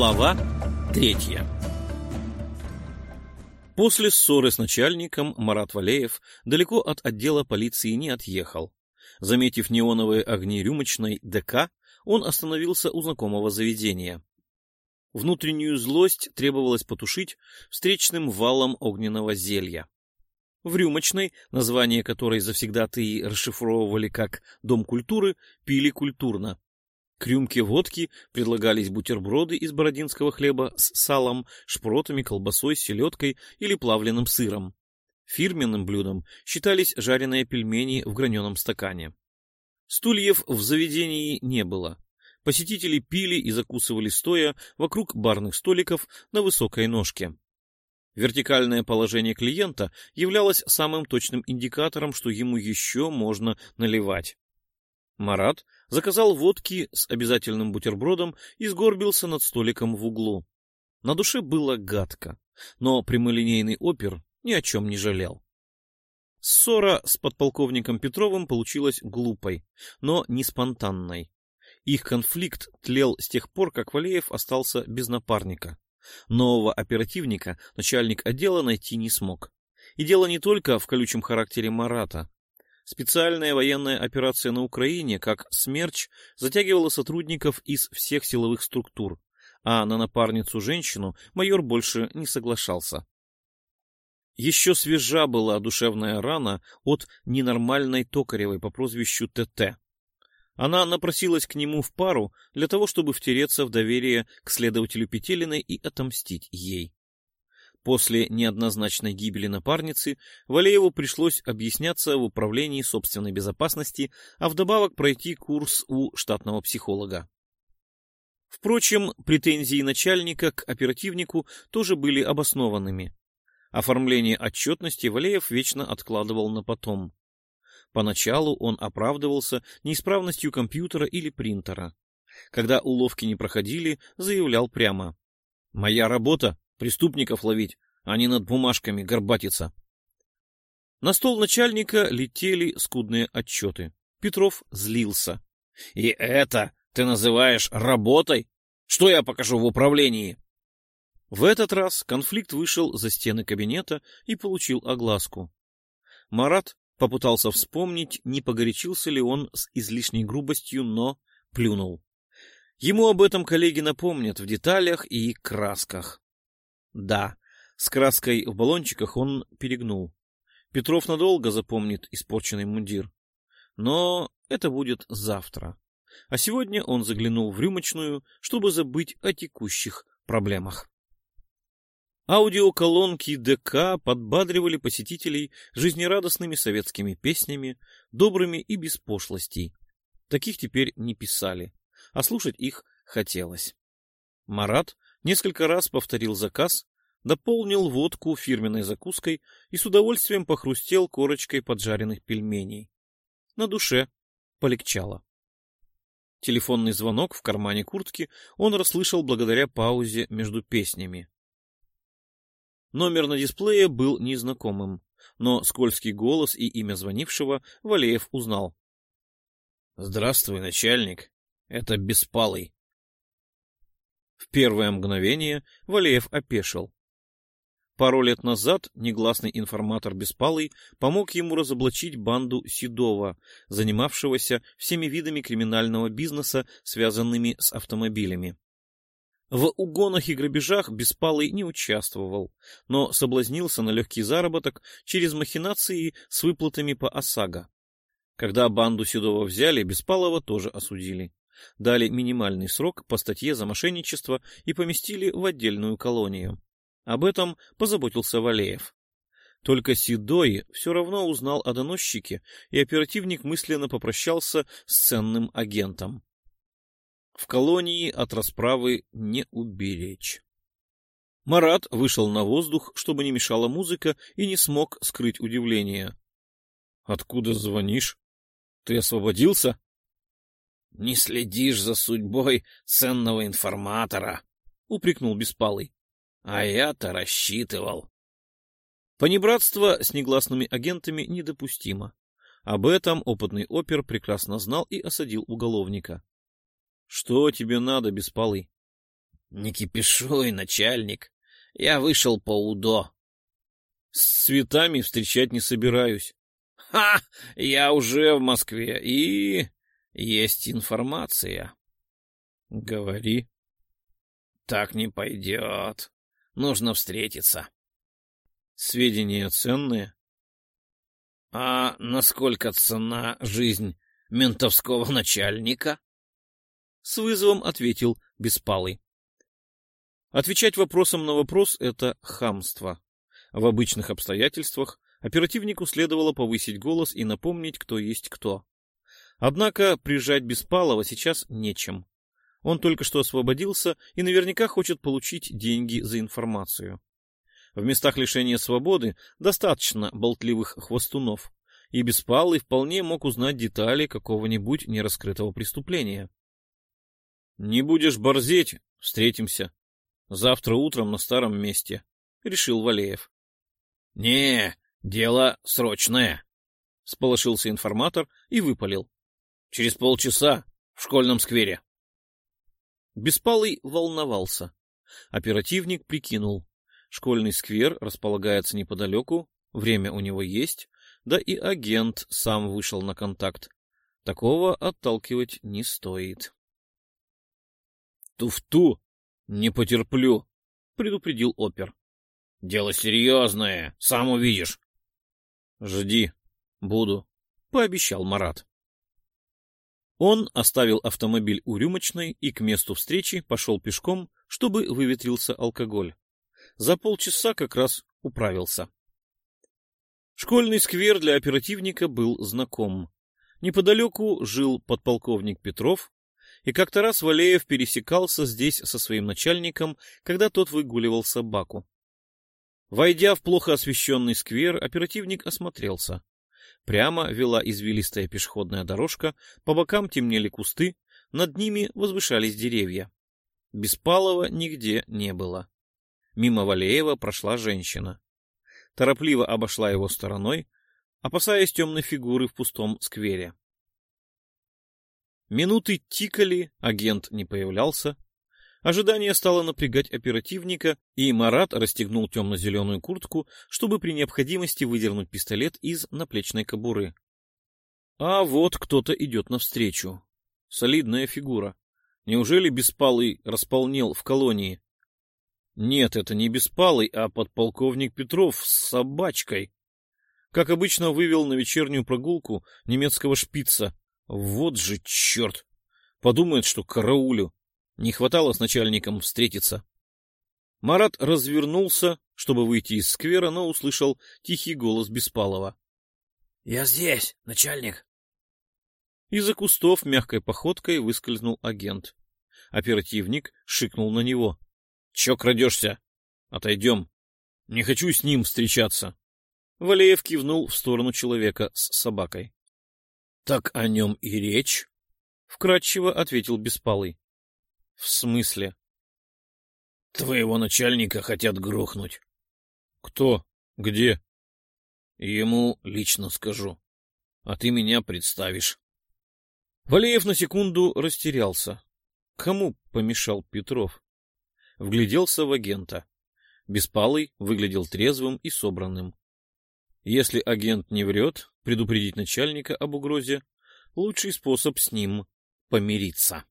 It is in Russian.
Глава третья После ссоры с начальником Марат Валеев далеко от отдела полиции не отъехал. Заметив неоновые огни рюмочной ДК, он остановился у знакомого заведения. Внутреннюю злость требовалось потушить встречным валом огненного зелья. В рюмочной, название которой завсегдатые расшифровывали как «Дом культуры», пили культурно. К рюмке водки предлагались бутерброды из бородинского хлеба с салом, шпротами, колбасой, селедкой или плавленным сыром. Фирменным блюдом считались жареные пельмени в граненом стакане. Стульев в заведении не было. Посетители пили и закусывали стоя вокруг барных столиков на высокой ножке. Вертикальное положение клиента являлось самым точным индикатором, что ему еще можно наливать. Марат заказал водки с обязательным бутербродом и сгорбился над столиком в углу. На душе было гадко, но прямолинейный опер ни о чем не жалел. Ссора с подполковником Петровым получилась глупой, но не спонтанной. Их конфликт тлел с тех пор, как Валеев остался без напарника. Нового оперативника начальник отдела найти не смог. И дело не только в колючем характере Марата. Специальная военная операция на Украине, как «Смерч», затягивала сотрудников из всех силовых структур, а на напарницу-женщину майор больше не соглашался. Еще свежа была душевная рана от ненормальной Токаревой по прозвищу ТТ. Она напросилась к нему в пару для того, чтобы втереться в доверие к следователю Петелиной и отомстить ей. После неоднозначной гибели напарницы Валееву пришлось объясняться в управлении собственной безопасности, а вдобавок пройти курс у штатного психолога. Впрочем, претензии начальника к оперативнику тоже были обоснованными. Оформление отчетности Валеев вечно откладывал на потом. Поначалу он оправдывался неисправностью компьютера или принтера. Когда уловки не проходили, заявлял прямо. «Моя работа Преступников ловить, а не над бумажками горбатиться. На стол начальника летели скудные отчеты. Петров злился. — И это ты называешь работой? Что я покажу в управлении? В этот раз конфликт вышел за стены кабинета и получил огласку. Марат попытался вспомнить, не погорячился ли он с излишней грубостью, но плюнул. Ему об этом коллеги напомнят в деталях и красках. Да, с краской в баллончиках он перегнул. Петров надолго запомнит испорченный мундир. Но это будет завтра. А сегодня он заглянул в рюмочную, чтобы забыть о текущих проблемах. Аудиоколонки ДК подбадривали посетителей жизнерадостными советскими песнями, добрыми и без пошлостей. Таких теперь не писали, а слушать их хотелось. Марат несколько раз повторил заказ, дополнил водку фирменной закуской и с удовольствием похрустел корочкой поджаренных пельменей. На душе полегчало. Телефонный звонок в кармане куртки он расслышал благодаря паузе между песнями. Номер на дисплее был незнакомым, но скользкий голос и имя звонившего Валеев узнал. — Здравствуй, начальник. Это Беспалый. В первое мгновение Валеев опешил. Пару лет назад негласный информатор Беспалый помог ему разоблачить банду Седова, занимавшегося всеми видами криминального бизнеса, связанными с автомобилями. В угонах и грабежах Беспалый не участвовал, но соблазнился на легкий заработок через махинации с выплатами по ОСАГО. Когда банду Седова взяли, Беспалова тоже осудили дали минимальный срок по статье за мошенничество и поместили в отдельную колонию. Об этом позаботился Валеев. Только Седой все равно узнал о доносчике, и оперативник мысленно попрощался с ценным агентом. В колонии от расправы не уберечь. Марат вышел на воздух, чтобы не мешала музыка, и не смог скрыть удивление. — Откуда звонишь? Ты освободился? — Не следишь за судьбой ценного информатора, — упрекнул Беспалый. — А я-то рассчитывал. Понебратство с негласными агентами недопустимо. Об этом опытный опер прекрасно знал и осадил уголовника. — Что тебе надо, Беспалый? — Не кипишуй, начальник. Я вышел по УДО. — С цветами встречать не собираюсь. — Ха! Я уже в Москве, и... Есть информация. — Говори. — Так не пойдет. Нужно встретиться. — Сведения ценные? — А насколько цена жизнь ментовского начальника? — с вызовом ответил Беспалый. Отвечать вопросом на вопрос — это хамство. В обычных обстоятельствах оперативнику следовало повысить голос и напомнить, кто есть кто. Однако прижать Беспалова сейчас нечем. Он только что освободился и наверняка хочет получить деньги за информацию. В местах лишения свободы достаточно болтливых хвостунов, и Беспалый вполне мог узнать детали какого-нибудь нераскрытого преступления. — Не будешь борзеть, встретимся. Завтра утром на старом месте, — решил Валеев. — Не, дело срочное, — сполошился информатор и выпалил. — Через полчаса в школьном сквере. Беспалый волновался. Оперативник прикинул. Школьный сквер располагается неподалеку, время у него есть, да и агент сам вышел на контакт. Такого отталкивать не стоит. «Туфту! Не потерплю!» — предупредил опер. «Дело серьезное, сам увидишь». «Жди, буду», — пообещал Марат. Он оставил автомобиль у рюмочной и к месту встречи пошел пешком, чтобы выветрился алкоголь. За полчаса как раз управился. Школьный сквер для оперативника был знаком. Неподалеку жил подполковник Петров, и как-то раз Валеев пересекался здесь со своим начальником, когда тот выгуливал собаку. Войдя в плохо освещенный сквер, оперативник осмотрелся. Прямо вела извилистая пешеходная дорожка, по бокам темнели кусты, над ними возвышались деревья. Беспалова нигде не было. Мимо Валеева прошла женщина. Торопливо обошла его стороной, опасаясь темной фигуры в пустом сквере. Минуты тикали, агент не появлялся. Ожидание стало напрягать оперативника, и Марат расстегнул темно-зеленую куртку, чтобы при необходимости выдернуть пистолет из наплечной кобуры. А вот кто-то идет навстречу. Солидная фигура. Неужели Беспалый располнел в колонии? Нет, это не Беспалый, а подполковник Петров с собачкой. Как обычно, вывел на вечернюю прогулку немецкого шпица. Вот же черт! Подумает, что караулю. Не хватало с начальником встретиться. Марат развернулся, чтобы выйти из сквера, но услышал тихий голос Беспалова. — Я здесь, начальник. Из-за кустов мягкой походкой выскользнул агент. Оперативник шикнул на него. — Че крадешься? Отойдем. Не хочу с ним встречаться. Валеев кивнул в сторону человека с собакой. — Так о нем и речь? — вкратчиво ответил Беспалый. В смысле? Твоего начальника хотят грохнуть. Кто? Где? Ему лично скажу. А ты меня представишь. Валеев на секунду растерялся. Кому помешал Петров? Вгляделся в агента. Беспалый выглядел трезвым и собранным. Если агент не врет, предупредить начальника об угрозе — лучший способ с ним помириться.